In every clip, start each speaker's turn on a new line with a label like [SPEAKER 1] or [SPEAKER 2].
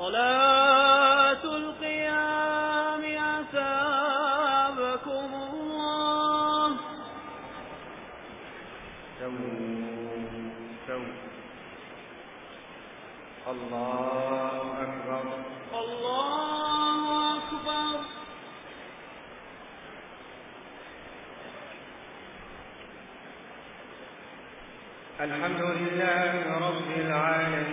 [SPEAKER 1] صلاة القيام أثابكم الله.
[SPEAKER 2] سو سو الله أكبر.
[SPEAKER 1] الله أكبر.
[SPEAKER 2] الحمد لله رب العالمين.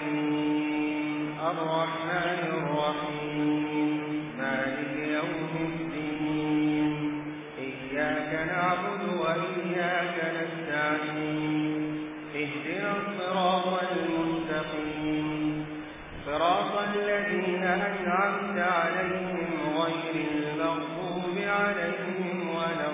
[SPEAKER 2] صراط المستقيم. صراط الذين أشعرت عليهم غير المغضوب عليهم ولا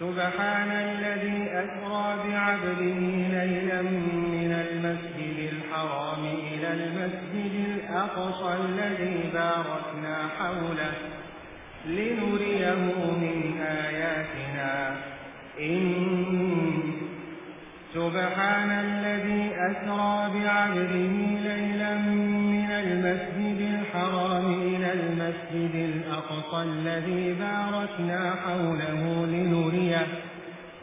[SPEAKER 2] سبحان الذي أسرى بعبده ليلا الأقصى الذي باركنا حوله لنريه من آياتنا. إن سبحان الذي أسرى بعبده ليلا من المسجد الحرام إلى المسجد الأقصى الذي باركنا حوله لنريه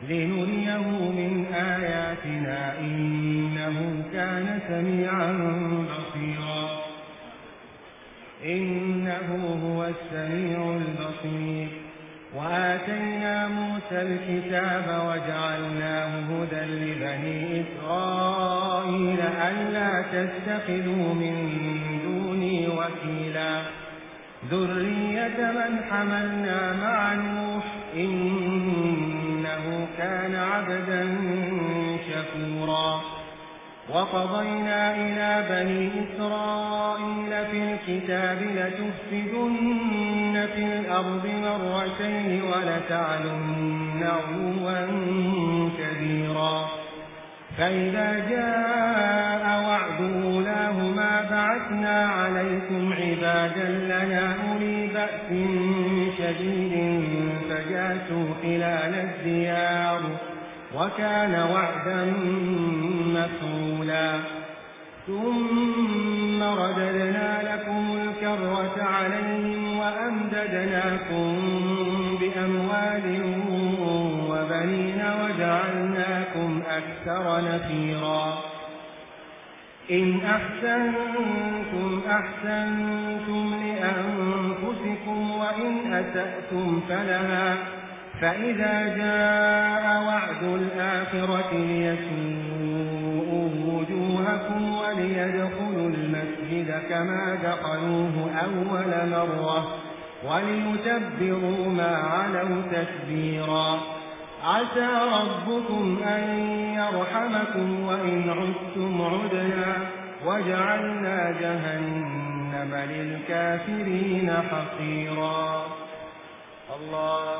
[SPEAKER 2] لنريه من آياتنا. إنه كان سميعا إنه هو السميع البصير. وآتينا موسى الكتاب وجعلناه هدى لبني إسرائيل ألا تستخذوا من دوني وكيلا. ذرية من حملنا مع نوح إنه كان عبدا وقضينا إلى بني إسرائيل في الكتاب لتفسدن في الأرض مرتين ولتعلن عوا كبيرا. فإذا جاء وعد أولاهما بعثنا عليكم عبادا لنا أولي بأس شديد فجاسوا خلال الديار. وكان وعدا مفعولا. ثم رددنا لكم الكرة عليهم وأمددناكم بأموال وبنين وجعلناكم أكثر نفيرا. إن أحسنتم أحسنتم لأنفسكم وإن أتأتم فلها فإذا جاء وعد الآخرة ليسوءوا وجوهكم وليدخلوا المسجد كما دخلوه أول مرة وليتبروا ما علوا تكبيرا عسى ربكم أن يرحمكم وإن عدتم عدنا وجعلنا جهنم للكافرين حقيرا الله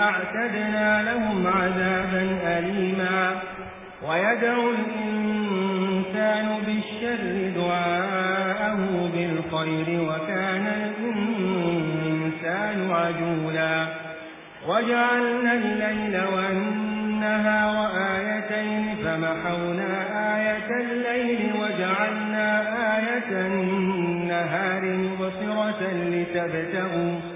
[SPEAKER 2] أعتدنا لهم عذابا أليما. ويدعو الإنسان بالشر دعاءه بالخير وكان الإنسان عجولا. وجعلنا الليل والنهار آيتين فمحونا آية الليل وجعلنا آية النهار مبصرة لتبتغوا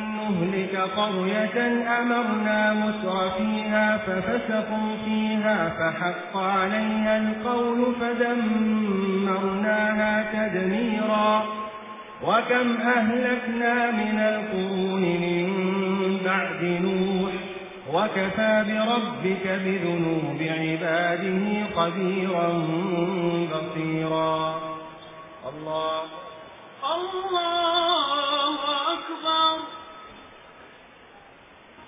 [SPEAKER 2] نهلك قرية أمرنا مسر فيها ففسقوا فيها فحق عليها القول فدمرناها تدميرا. وكم أهلكنا من القرون من بعد نوح وكفى بربك بذنوب عباده قديرا بصيرا. الله.
[SPEAKER 1] الله أكبر.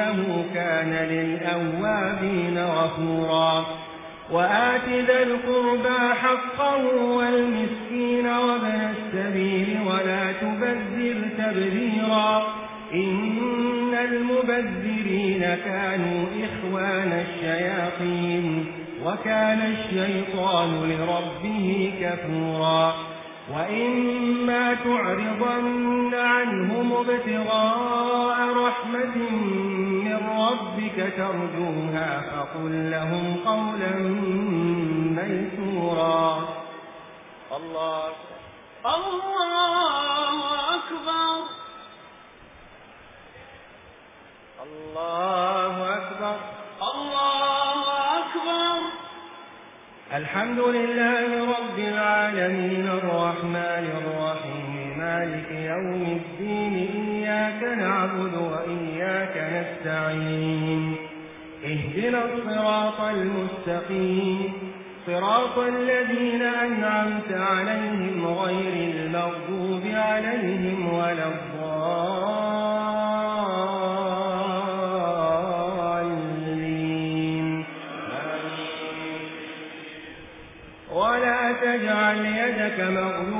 [SPEAKER 2] إنه كان للأوابين غفورا. وآت ذا القربى حقا والمسكين وابن السبيل ولا تبذر تبذيرا. إن المبذرين كانوا إخوان الشياطين وكان الشيطان لربه كفورا. وإما تعرضن عنهم ابتغاء رحمة ربك ترجوها فقل لهم قولا ميسورا. الله
[SPEAKER 1] الله أكبر
[SPEAKER 2] الله أكبر
[SPEAKER 1] الله أكبر
[SPEAKER 2] الحمد لله رب العالمين الرحمن الرحيم مالك يوم الدين إياك نعبد وإياك نستعين اهدنا الصراط المستقيم. صراط الذين أنعمت عليهم غير المغضوب عليهم ولا الضالين. ولا تجعل يدك مغلوبا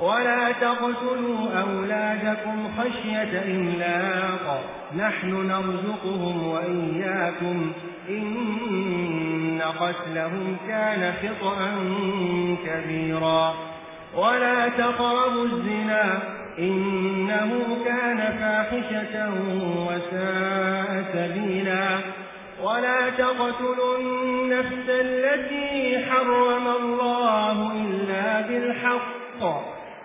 [SPEAKER 2] ولا تقتلوا أولادكم خشية إملاق. نحن نرزقهم وإياكم. إن قتلهم كان خطأا كبيرا. ولا تقربوا الزنا. إنه كان فاحشة وساء سبيلا. ولا تقتلوا النفس التي حرم الله إلا بالحق.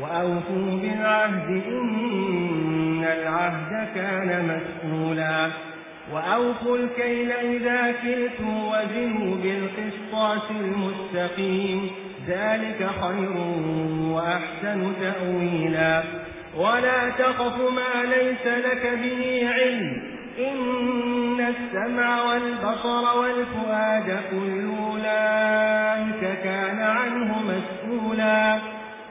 [SPEAKER 2] وأوفوا بالعهد إن العهد كان مسئولا وأوفوا الكيل إذا كلتم وزنوا بالقسطاس المستقيم. ذلك خير وأحسن تأويلا. ولا تقف ما ليس لك به علم. إن السمع والبصر والفؤاد كل أولئك كان عنه مسئولا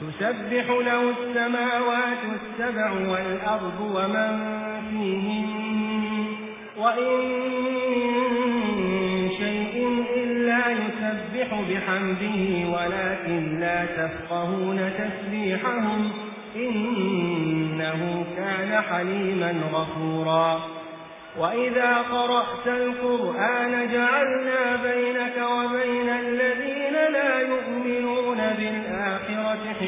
[SPEAKER 2] تسبح له السماوات السبع والأرض ومن فيهم وإن شيء إلا يسبح بحمده ولكن لا تفقهون تسبيحهم إنه كان حليما غفورا وإذا قرأت القرآن جعلنا بينك وبين الذين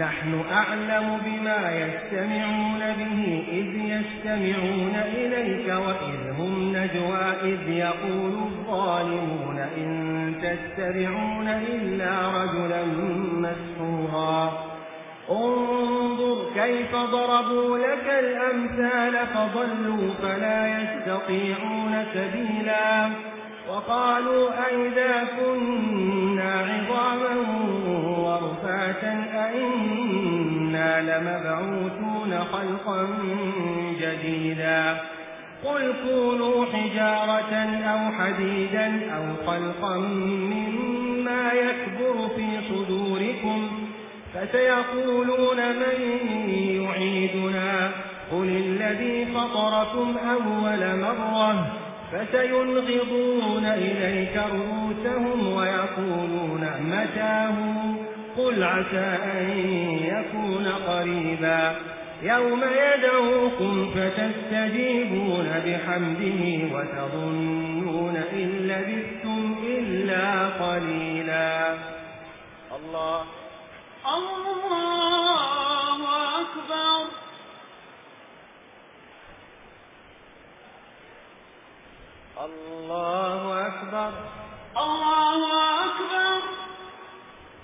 [SPEAKER 2] نحن أعلم بما يستمعون به إذ يستمعون إليك وإذ هم نجوى إذ يقول الظالمون إن تستبعون إلا رجلا مسحورا. انظر كيف ضربوا لك الأمثال فضلوا فلا يستطيعون سبيلا. وقالوا أئذا كنا عظاما شفاعة أئنا لمبعوثون خلقا جديدا قل كونوا حجارة أو حديدا أو خلقا مما يكبر في صدوركم فسيقولون من يعيدنا قل الذي فطركم أول مرة فسينغضون إليك رؤوسهم ويقولون متاهون قل عسى أن يكون قريبا. يوم يدعوكم فتستجيبون بحمده وتظنون إن لبثتم إلا قليلا. الله.
[SPEAKER 1] الله أكبر.
[SPEAKER 2] الله أكبر.
[SPEAKER 1] الله أكبر.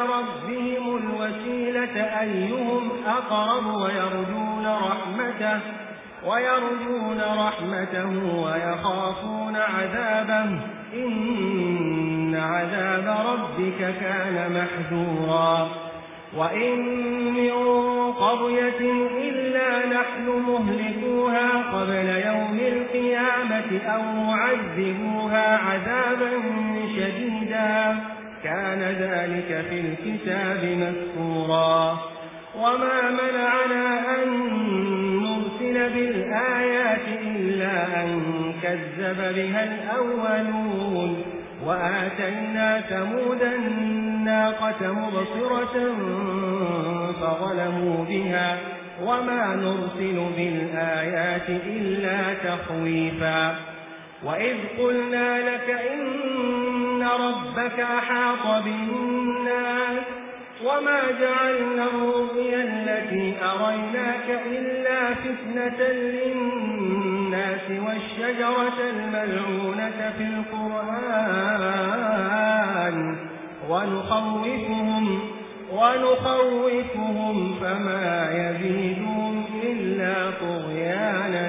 [SPEAKER 2] ربهم الوسيلة أيهم أقرب ويرجون رحمته ويرجون رحمته ويخافون عذابه. إن عذاب ربك كان محذورا. وإن من قرية إلا نحن مهلكوها قبل يوم القيامة أو معذبوها عذابا شديدا. كان ذلك في الكتاب مذكورا. وما منعنا أن نرسل بالآيات إلا أن كذب بها الأولون. وآتينا ثمود الناقة مبصرة فظلموا بها. وما نرسل بالآيات إلا تخويفا. وإذ قلنا لك إن ربك أحاط بالناس وما جعلنا الرؤيا التي أريناك إلا فتنة للناس والشجرة الملعونة في القرآن ونخوفهم, ونخوفهم فما يزيدون إلا طغيانا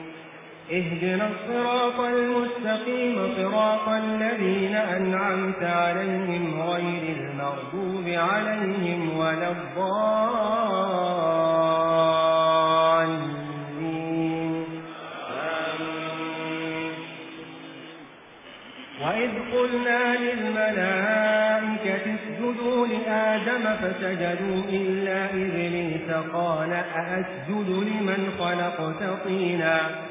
[SPEAKER 2] اهدنا الصراط المستقيم صراط الذين أنعمت عليهم غير المغضوب عليهم ولا الضالين. وإذ قلنا للملائكة اسجدوا لآدم فسجدوا إلا إبليس قال أأسجد لمن خلقت طينا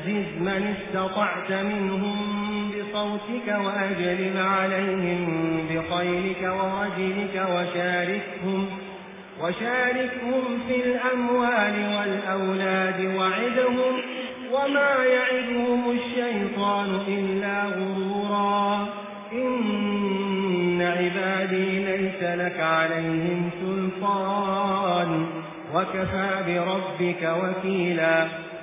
[SPEAKER 2] وَزِدْ مَنِ اسْتَطَعْتَ مِنْهُمْ بِصَوْتِكَ وَأَجْلِبْ عَلَيْهِمْ بِخَيْلِكَ وَرَجِلِكَ وَشَارِكْهُمْ وشاركهم في الأموال والأولاد وعدهم وما يعدهم الشيطان إلا غرورا. إن عبادي ليس لك عليهم سلطان. وكفى بربك وكيلا.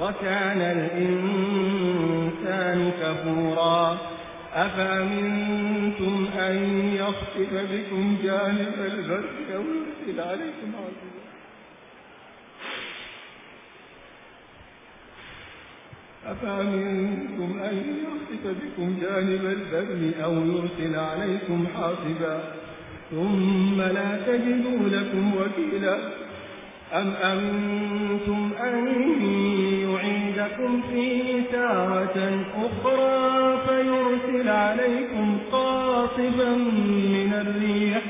[SPEAKER 2] وكان الإنسان كفورا. أفأمنتم أن يخطف بكم جانب البر أو يرسل عليكم عزيزا أفأمنتم أن يخطف بكم جانب البر أو يرسل عليكم حاصبا؟ ثم لا تجدوا لكم وكيلا. أم أنتم أن لكم فيه ساعة أخرى فيرسل عليكم قاصفا من الريح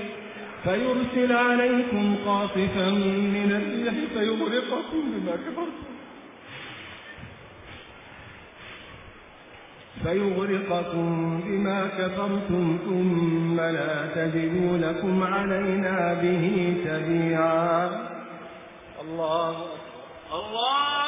[SPEAKER 2] فيرسل عليكم قاصفا من الريح فيغرقكم بما كفرتم. فيغرقكم بما كفرتم ثم لا تجدوا لكم علينا به تبيعا. الله
[SPEAKER 1] الله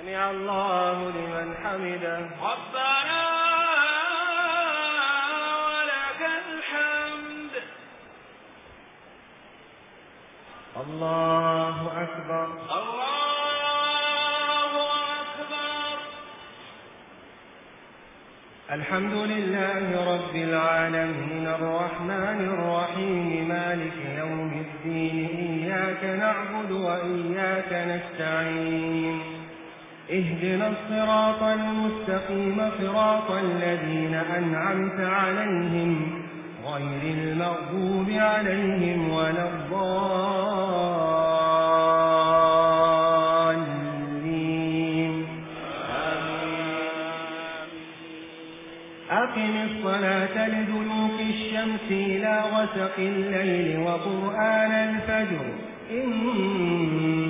[SPEAKER 2] سمع الله لمن حمده.
[SPEAKER 3] ربنا ولك الحمد.
[SPEAKER 2] الله أكبر.
[SPEAKER 3] الله أكبر.
[SPEAKER 2] الحمد لله رب العالمين الرحمن الرحيم مالك يوم الدين إياك نعبد وإياك نستعين. اهدنا الصراط المستقيم صراط الذين أنعمت عليهم غير المغضوب عليهم ولا الضالين. أقم الصلاة لدلوك الشمس إلى غسق الليل وقرآن الفجر. إن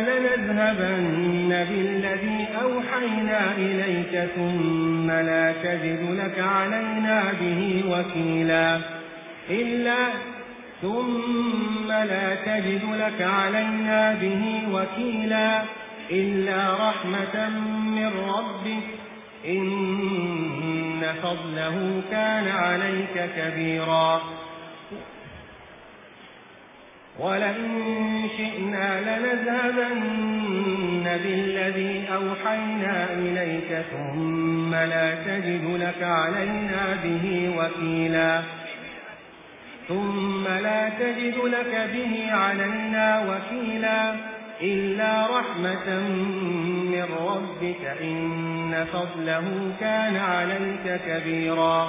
[SPEAKER 2] لنذهبن بالذي أوحينا إليك ثم لا تجد لك علينا به وكيلا إلا ثم لا تجد لك علينا به وكيلا إلا رحمة من ربك إن فضله كان عليك كبيرا ولئن شئنا لنذهبن بالذي أوحينا إليك ثم لا تجد لك علينا به وكيلا. ثم لا تجد لك به علينا وكيلا إلا رحمة من ربك إن فضله كان عليك كبيرا.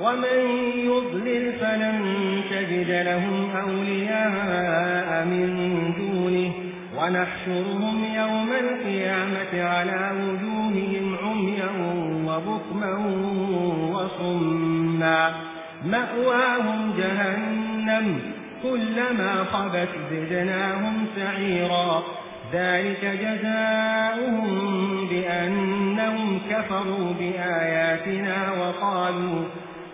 [SPEAKER 2] ومن يضلل فلن تجد لهم أولياء من دونه ونحشرهم يوم القيامة على وجوههم عميا وبطما وصما مأواهم جهنم كلما خبت زدناهم سعيرا ذلك جزاؤهم بأنهم كفروا بآياتنا وقالوا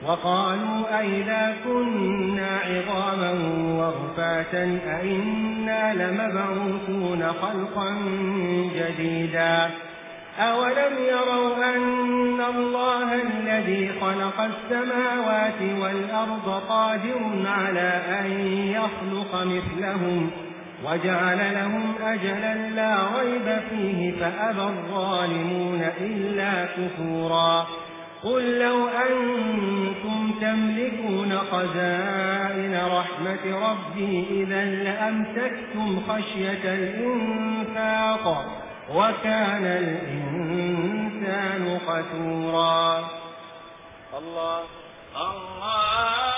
[SPEAKER 2] وقالوا أئذا كنا عظاما وغفاتا أئنا لمبعوثون خلقا جديدا أولم يروا أن الله الذي خلق السماوات والأرض قادر على أن يخلق مثلهم وجعل لهم أجلا لا ريب فيه فأبى الظالمون إلا كفورا قل لو أنتم تملكون خزائن رحمة ربي إذا لأمسكتم خشية الإنفاق وكان الإنسان قتورا
[SPEAKER 1] الله الله.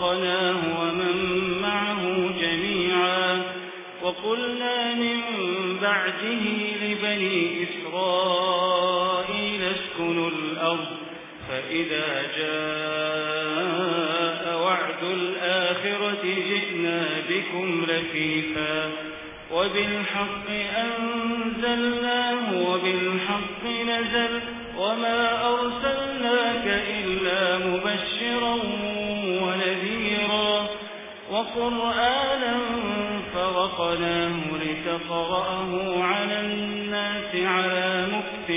[SPEAKER 1] خلقناه ومن معه جميعا وقلنا من بعده لبني إسرائيل اسكنوا الأرض فإذا جاء وعد الآخرة جئنا بكم رفيفا وبالحق أنزلناه وبالحق نزل وما قرآنا فوقناه لتقرأه على الناس على مكت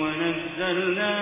[SPEAKER 1] ونزلناه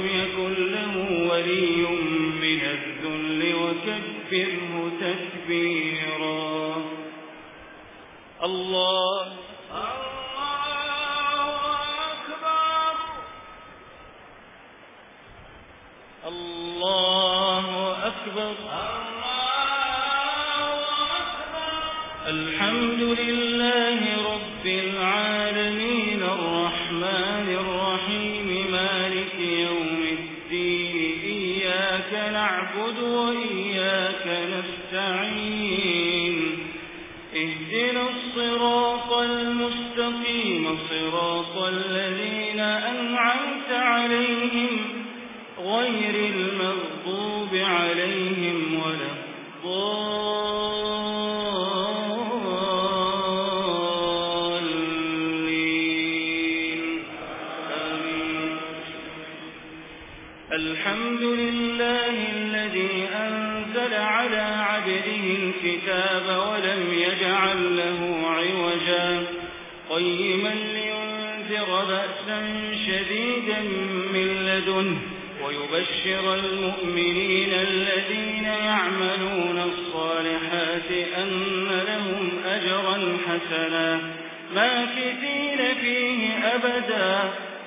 [SPEAKER 1] والذين أنعمت عليهم غير المغضوب عليهم عنه ويبشر المؤمنين الذين يعملون الصالحات أن لهم أجرا حسنا ما ماكثين فيه أبدا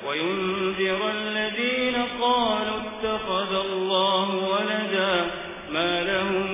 [SPEAKER 1] وينذر الذين قالوا اتخذ الله ولدا ما لهم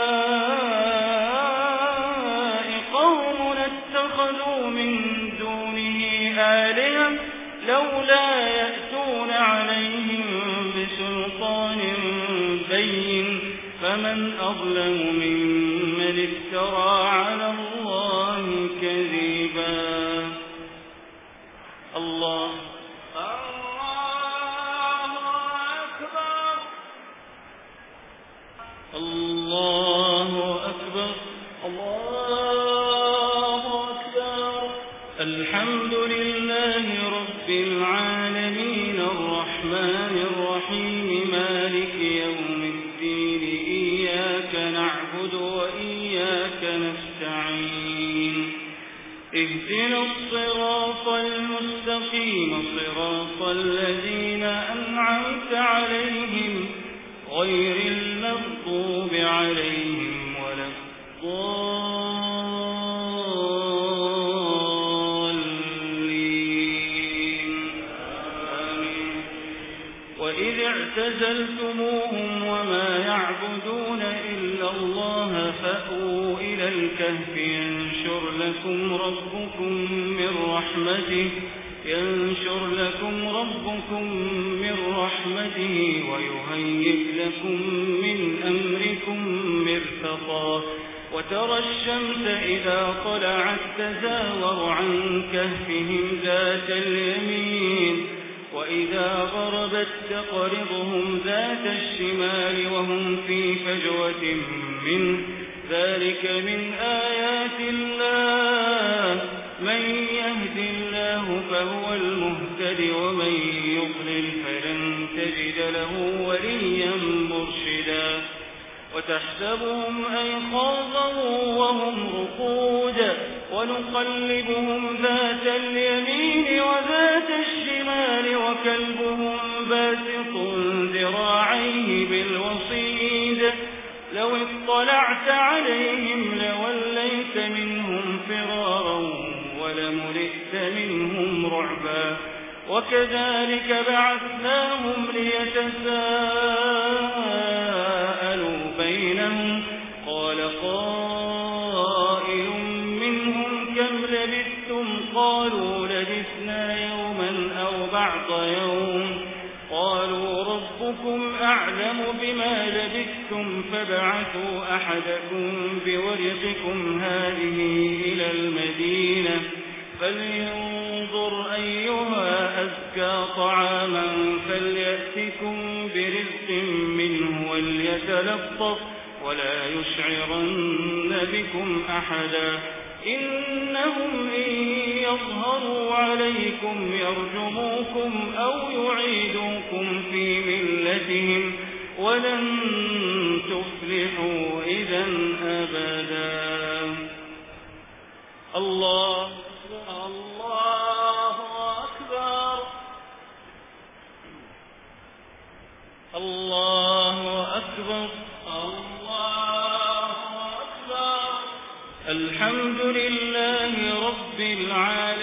[SPEAKER 1] فمن أظلم من صراط المستقيم صراط الذين أنعمت عليهم غير المغضوب لكم من رحمته ويهيئ لكم من أمركم مرتقا وترى الشمس إذا طلعت تزاور عن كهفهم ذات اليمين وإذا غربت تقرضهم ذات الشمال وهم في فجوة منه ذلك من آيات الله تحسبهم أيقاظا وهم رقودا ونقلبهم ذات اليمين وذات الشمال وكلبهم باسط ذراعيه بالوصيد لو اطلعت عليهم لوليت منهم فرارا ولملئت منهم رعبا وكذلك بعثناهم ليتساءلوا أعلم بما لبثتم فابعثوا أحدكم بورقكم هذه إلى المدينة فلينظر أيها أزكى طعاما فليأتكم برزق منه وليتلطف ولا يشعرن بكم أحدا إنهم إن يظهروا عليكم يرجموكم أو يعيدوكم في ملتهم ولن تفلحوا إذا أبدا. الله
[SPEAKER 3] الله أكبر.
[SPEAKER 1] الله أكبر.
[SPEAKER 3] الله أكبر.
[SPEAKER 1] الحمد لله رب العالمين.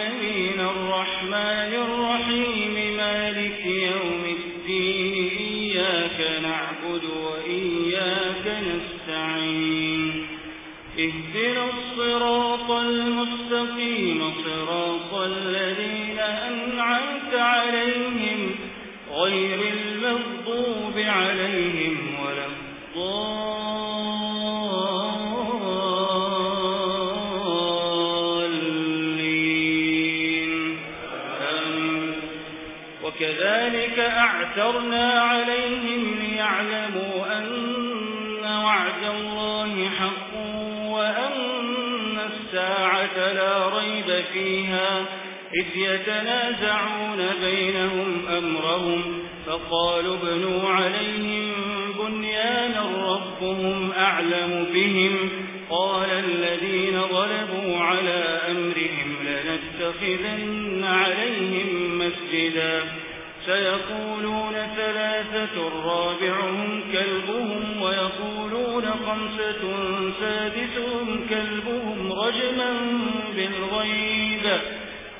[SPEAKER 1] اهدنا إذ يتنازعون بينهم أمرهم فقالوا بنوا عليهم بنيانا ربهم أعلم بهم قال الذين غلبوا على أمرهم لنتخذن عليهم مسجدا سيقولون ثلاثة رابعهم كلبهم ويقولون خمسة سادسهم كلبهم رجما بالغيب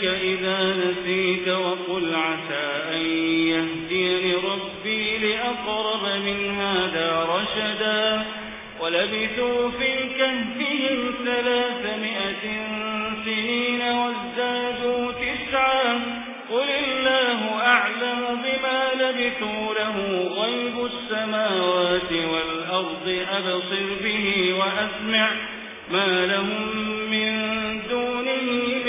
[SPEAKER 1] ذلك إذا نسيت وقل عسى أن يهديني ربي لأقرب من هذا رشدا ولبثوا في الكهفهم ثلاثمائة سنين وازدادوا تسعا قل الله أعلم بما لبثوا له غيب السماوات والأرض أبصر به وأسمع ما لهم من دونه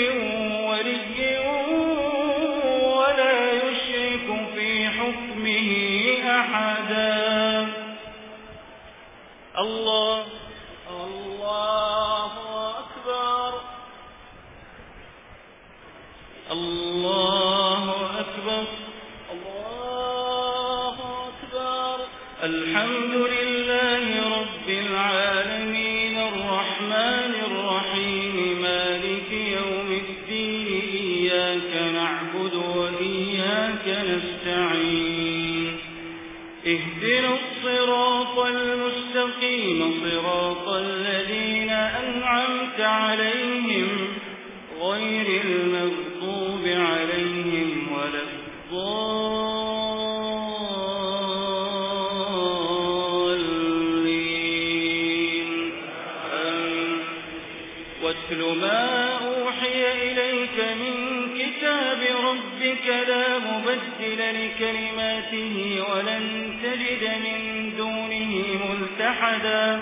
[SPEAKER 1] أنعمت عليهم غير المغضوب عليهم ولا الضالين واتل ما أوحي إليك من كتاب ربك لا مبدل لكلماته ولن تجد من دونه ملتحداً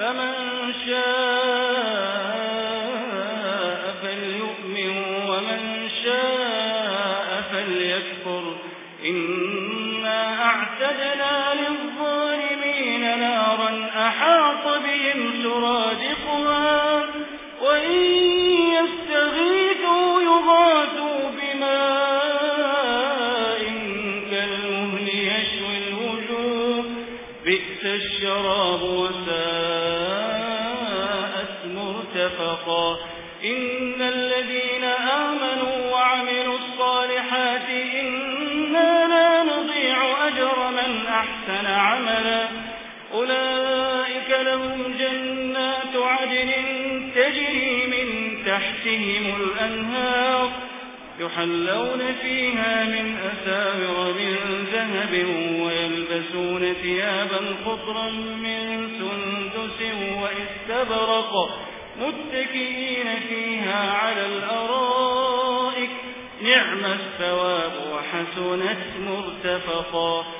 [SPEAKER 1] فمن شاء فليؤمن ومن شاء فليكفر إن عملا. أولئك لهم جنات عدن تجري من تحتهم الأنهار يحلون فيها من أساور من ذهب ويلبسون ثيابا خطرا من سندس وإستبرق متكئين فيها على الأرائك. نعم الثواب وحسنت مرتفقا.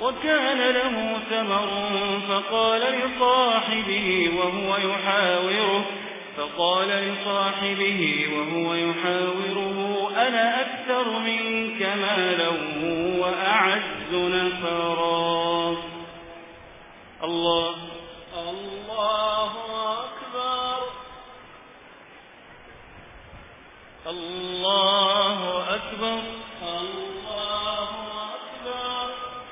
[SPEAKER 1] وكان له ثمر فقال لصاحبه وهو يحاوره فقال لصاحبه وهو يحاوره أنا أكثر منك مالا وأعز نفرا. الله
[SPEAKER 3] الله أكبر.
[SPEAKER 1] الله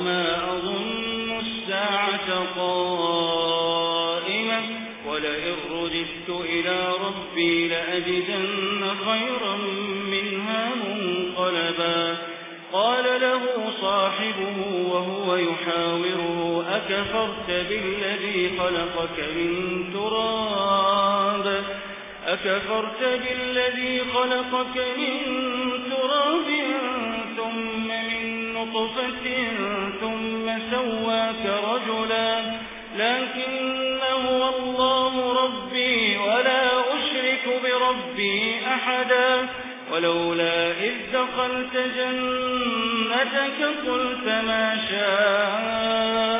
[SPEAKER 1] وما أظن الساعة قائمة ولئن رجدت إلى ربي لأجدن خيرا منها منقلبا قال له صاحبه وهو يحاوره أكفرت بالذي خلقك من تراب أكفرت بالذي خلقك من تراب ثم من نطفة سواك رجلا لكن هو الله ربي ولا أشرك بربي أحدا ولولا إذ دخلت جنتك قلت ما شاء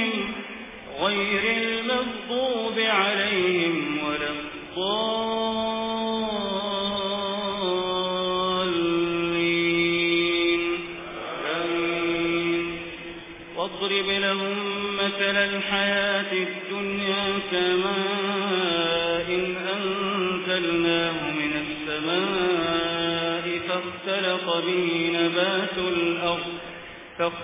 [SPEAKER 1] غير المغضوب عليهم ولا الضالين. واضرب لهم مثل الحياة الدنيا كما إن أنزلناه من السماء فاختلق به نبات الأرض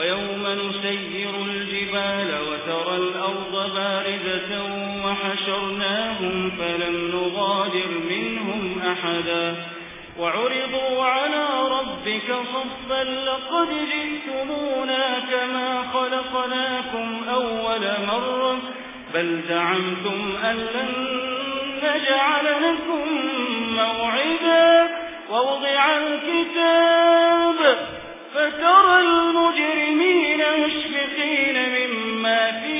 [SPEAKER 2] ويوم نسير الجبال وترى الأرض باردة وحشرناهم فلم نغادر منهم أحدا وعرضوا على ربك صفا لقد جئتمونا كما خلقناكم أول مرة بل زعمتم أن لن نجعل لكم موعدا ووضع الكتاب فترى المجرمين مشفقين مما فيه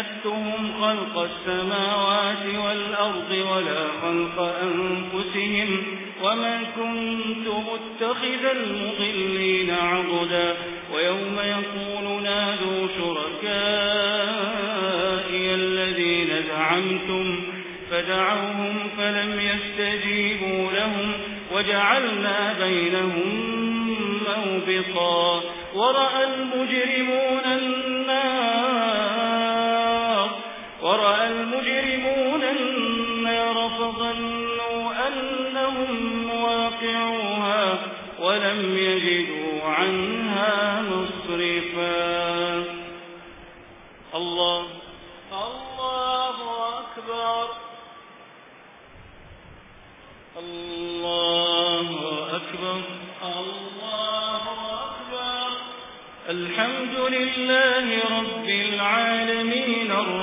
[SPEAKER 2] أشهدتهم خلق السماوات والأرض ولا خلق أنفسهم وما كنت متخذ المضلين عبدا ويوم يقول نادوا شركائي الذين زعمتم فدعوهم فلم يستجيبوا لهم وجعلنا بينهم موبقا ورأى المجرمون النار ورأى المجرمون النار فظنوا أنهم مواقعوها ولم يجدوا عنها مصرفا. الله.
[SPEAKER 3] الله أكبر.
[SPEAKER 2] الله أكبر.
[SPEAKER 3] الله أكبر.
[SPEAKER 2] الحمد لله رب العالمين.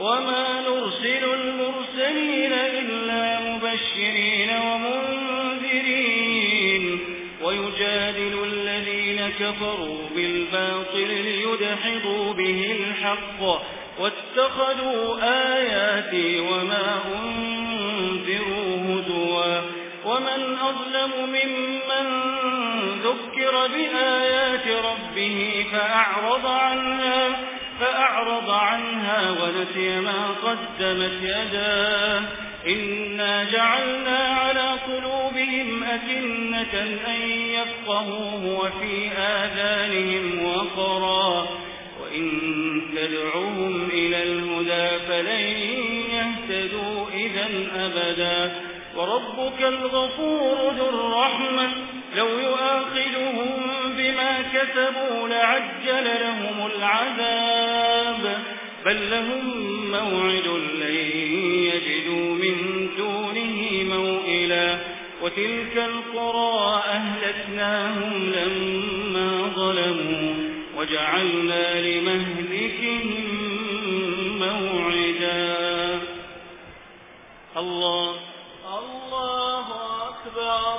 [SPEAKER 2] وما نرسل المرسلين إلا مبشرين ومنذرين ويجادل الذين كفروا بالباطل ليدحضوا به الحق واتخذوا آياتي وما أنذروا هدوا ومن أظلم ممن ذكر بآيات ربه فأعرض عنها فأعرض عنها ونسي ما قدمت يداه. إنا جعلنا على قلوبهم أكنة أن يفقهوه وفي آذانهم وقرا. وإن تدعوهم إلى الهدى فلن يهتدوا إذا أبدا. وربك الغفور ذو الرحمة. لو يؤاخذهم كسبوا لعجل لهم العذاب بل لهم موعد لن يجدوا من دونه موئلا وتلك القرى أهلتناهم لما ظلموا وجعلنا لمهلكهم موعدا الله
[SPEAKER 3] الله أكبر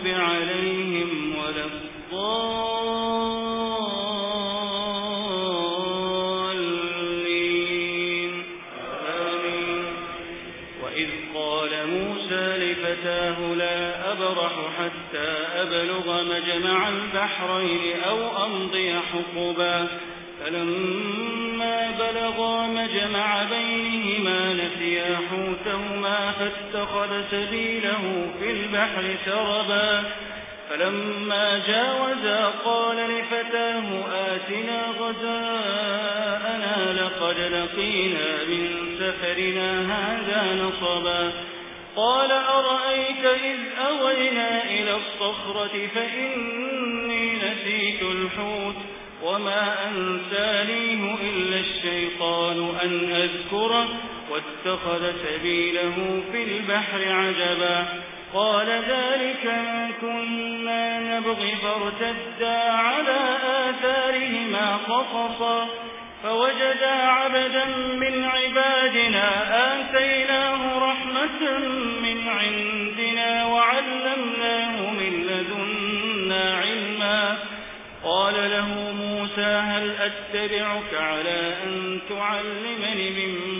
[SPEAKER 2] المغضوب عليهم ولا الضالين. آمين. وإذ قال موسى لفتاه لا أبرح حتى أبلغ مجمع البحرين أو أمضي حقبا. فلما بلغا مجمع بينهما نسيا حوتهما فاتخذ سبيله في البحر سربا فلما جاوزا قال لفتاه آتنا غزاءنا لقد لقينا من سفرنا هذا نصبا. قال أرأيت إذ أوينا إلى الصخرة فإني نسيت الحوت وما أنسانيه إلا الشيطان أن أذكره واتخذ سبيله في البحر عجبا. قال ذلك ما كنا نبغي فارتدا على آثارهما قصصا. فوجدا عبدا من عبادنا آتيناه رحمة من عندنا وعلمناه من لدنا علما. قال له موسى هل أتبعك على أن تعلمني مما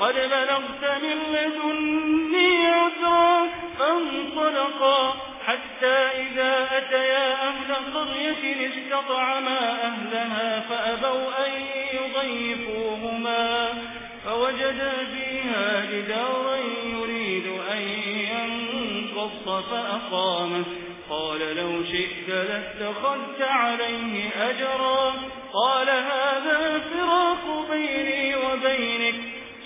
[SPEAKER 2] قد بلغت من لدني عذرا فانطلقا حتى إذا أتيا أهل قرية استطعما أهلها فأبوا أن يضيفوهما فوجدا فيها جدارا يريد أن ينقص فأقامه قال لو شئت لاتخذت عليه أجرا قال هذا فراق بيني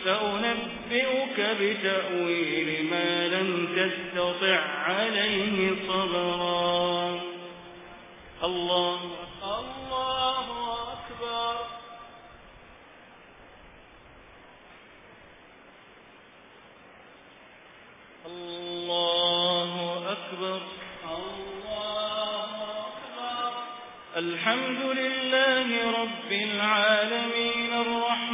[SPEAKER 2] سأنبئك بتأويل ما لم تستطع عليه صبرا. الله
[SPEAKER 3] أكبر.
[SPEAKER 2] الله أكبر.
[SPEAKER 3] الله أكبر.
[SPEAKER 2] الحمد لله رب العالمين الرحمن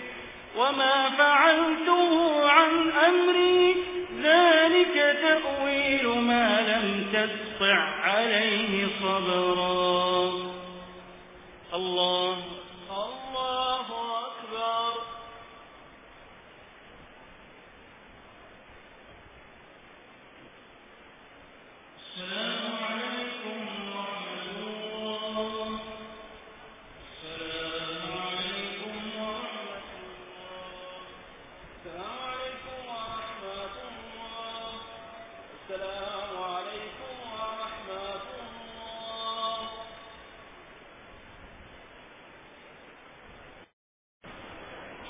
[SPEAKER 2] وما فعلته عن أمري. ذلك تأويل ما لم تسطع عليه صبرا. الله.
[SPEAKER 3] الله أكبر.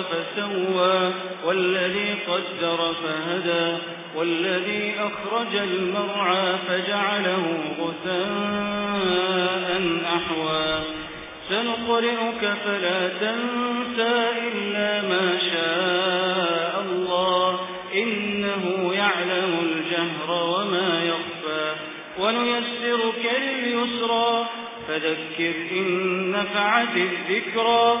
[SPEAKER 2] فسوى والذي قدر فهدى والذي أخرج المرعى فجعله غثاء أحوى. سنقرئك فلا تنسى إلا ما شاء الله إنه يعلم الجهر وما يخفى. ونيسرك اليسرى فذكر إن نفعت الذكرى.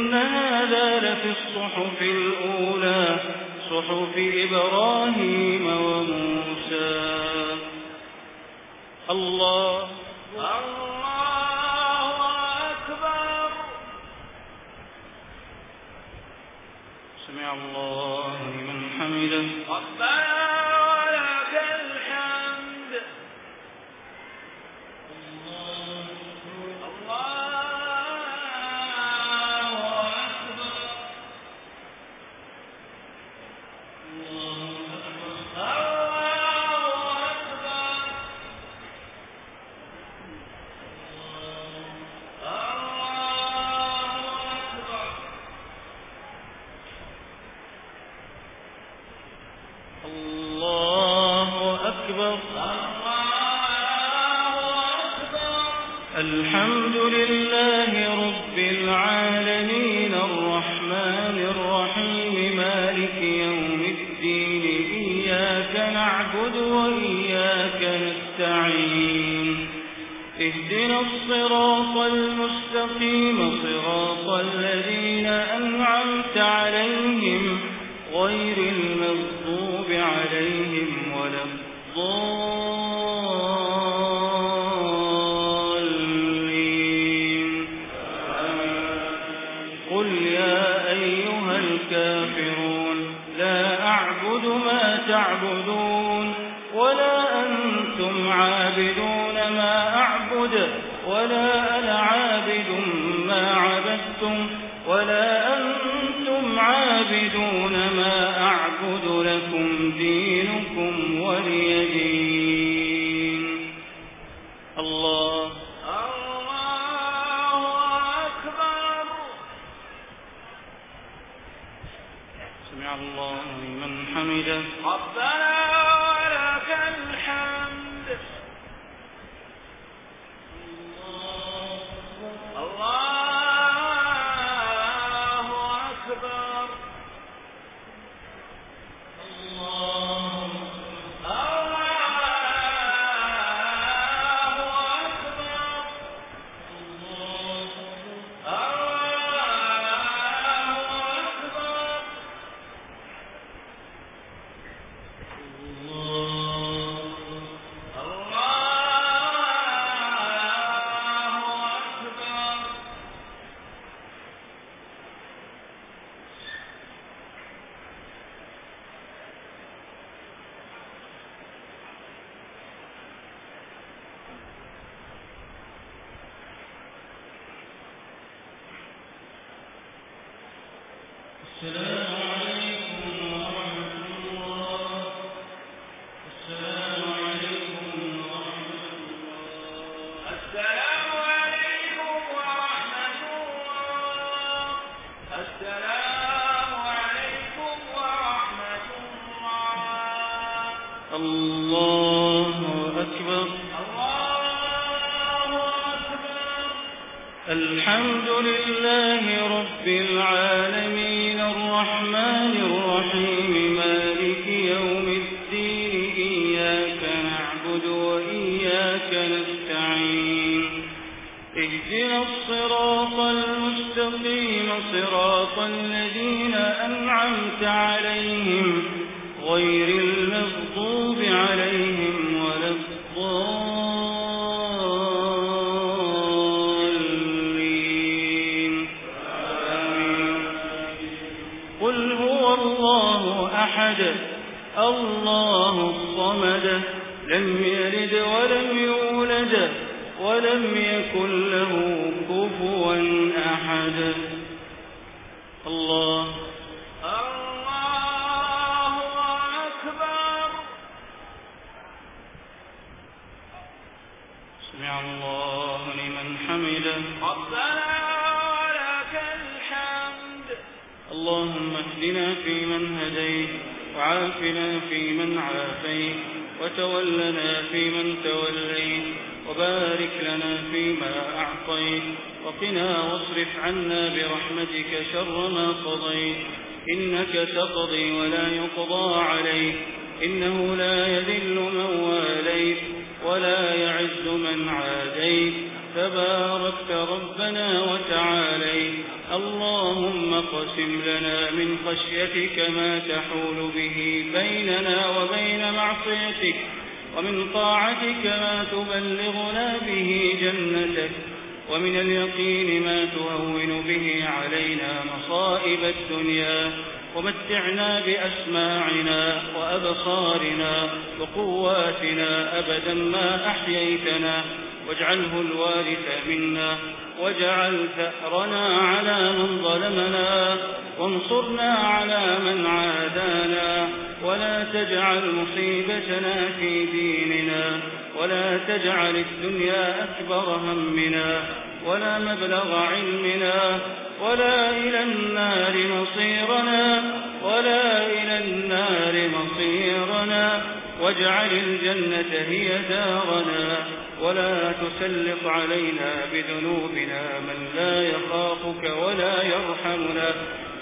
[SPEAKER 2] هذا لفي الصحف الأولى صحف إبراهيم وموسى. الله.
[SPEAKER 3] الله أكبر.
[SPEAKER 2] سمع الله من حمده.
[SPEAKER 3] ربنا
[SPEAKER 2] مصيبتنا في ديننا ولا تجعل الدنيا أكبر همنا ولا مبلغ علمنا ولا إلى النار مصيرنا ولا إلى النار مصيرنا واجعل الجنة هي دارنا ولا تسلط علينا بذنوبنا من لا يخافك ولا يرحمنا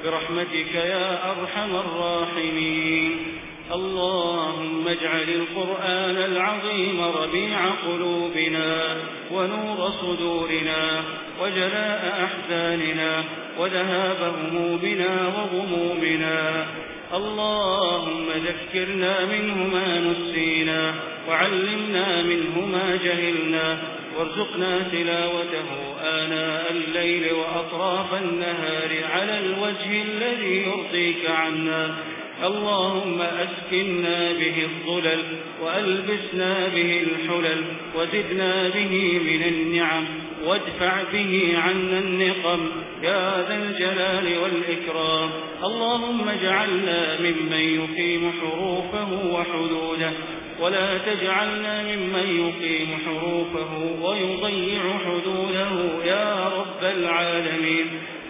[SPEAKER 2] برحمتك يا أرحم الراحمين اللهم اجعل القرآن العظيم ربيع قلوبنا ونور صدورنا وجلاء أحزاننا وذهاب همومنا وغمومنا. اللهم ذكرنا منه ما نسينا وعلمنا منه ما جهلنا. وارزقنا تلاوته آناء الليل وأطراف النهار على الوجه الذي يرضيك عنا. اللهم أسكننا به الظلل وألبسنا به الحلل وزدنا به من النعم وادفع به عنا النقم يا ذا الجلال والإكرام اللهم اجعلنا ممن يقيم حروفه وحدوده ولا تجعلنا ممن يقيم حروفه ويضيع حدوده يا رب العالمين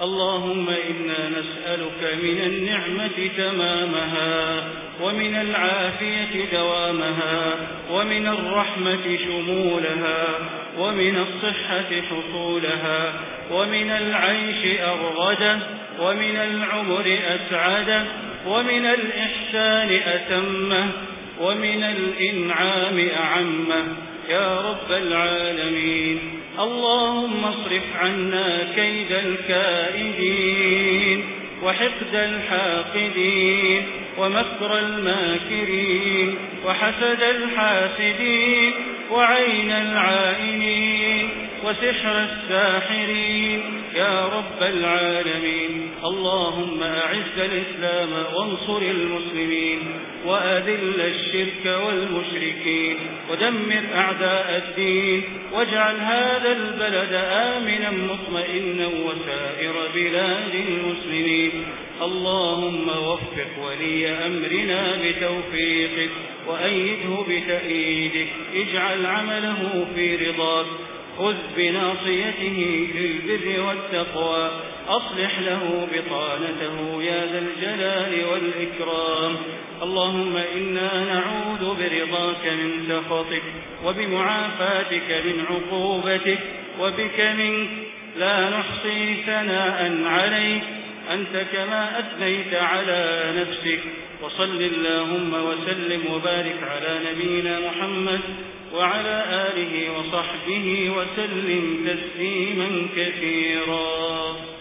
[SPEAKER 2] اللهم إنا نسألك من النعمة تمامها ومن العافية دوامها ومن الرحمة شمولها ومن الصحة حصولها ومن العيش أرغده ومن العمر أسعده ومن الإحسان أتمه ومن الإنعام أعمه. يا رب العالمين. اللهم اصرف عنا كيد الكائدين وحقد الحاقدين. ومكر الماكرين وحسد الحاسدين وعين العائنين وسحر الساحرين يا رب العالمين اللهم أعز الإسلام وانصر المسلمين وأذل الشرك والمشركين ودمر أعداء الدين واجعل هذا البلد آمنا مطمئنا وسائر بلاد المسلمين اللهم وفق ولي أمرنا بتوفيقك وأيده بتأييدك. اجعل عمله في رضاك. خذ بناصيته للبر والتقوى. أصلح له بطانته يا ذا الجلال والإكرام. اللهم إنا نعوذ برضاك من سخطك وبمعافاتك من عقوبتك وبك منك. لا نحصي ثناء عليك. أنت كما أثنيت على نفسك. وصل اللهم وسلم وبارك على نبينا محمد وعلى آله وصحبه وسلم تسليما كثيرا.